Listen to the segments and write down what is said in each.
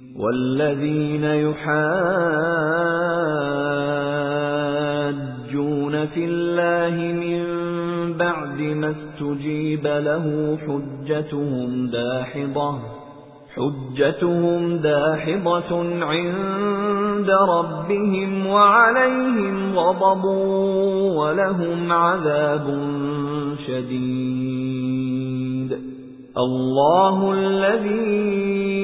وَالَّذِينَ يُحَاجُّونَ فِي اللَّهِ مِن بَعْدِ مَا اسْتُجِيبَ لَهُ حُجَّتُهُمْ دَاحِضَةٌ حُجَّتُهُمْ دَاحِضَةٌ عِندَ رَبِّهِمْ وَعَلَيْهِمْ غَضَبٌ وَلَهُمْ عَذَابٌ شَدِيدٌ. اللَّهُ الَّذِي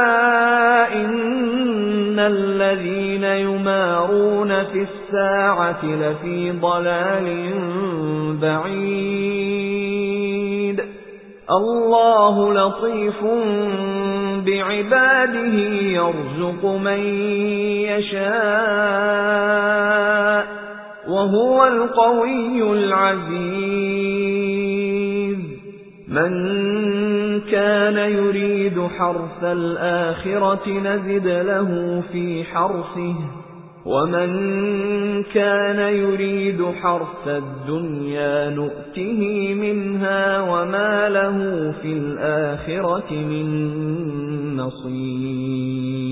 إِنَّ الَّذِينَ يُمَارُونَ فِي السَّاعَةِ لَفِي ضَلَالٍ بَعِيدٍ اللَّهُ لَطِيفٌ بِعِبَادِهِ يَرْزُقُ مَن يَشَاءُ وَهُوَ الْقَوِيُّ الْعَزِيزُ. مَن كَانَ يُرِيدُ حَرْثَ الْآخِرَةِ نَزِدْ لَهُ فِي حَرْثِهِ وَمَن كَانَ يُرِيدُ حَرْثَ الدُّنْيَا نُؤْتِهِ مِنْهَا وَمَا لَهُ فِي الْآخِرَةِ مِن نَّصِيبٍ.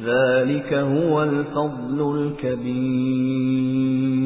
ذَلِكَ هُوَ الْفَضْلُ الْكَبِيرُ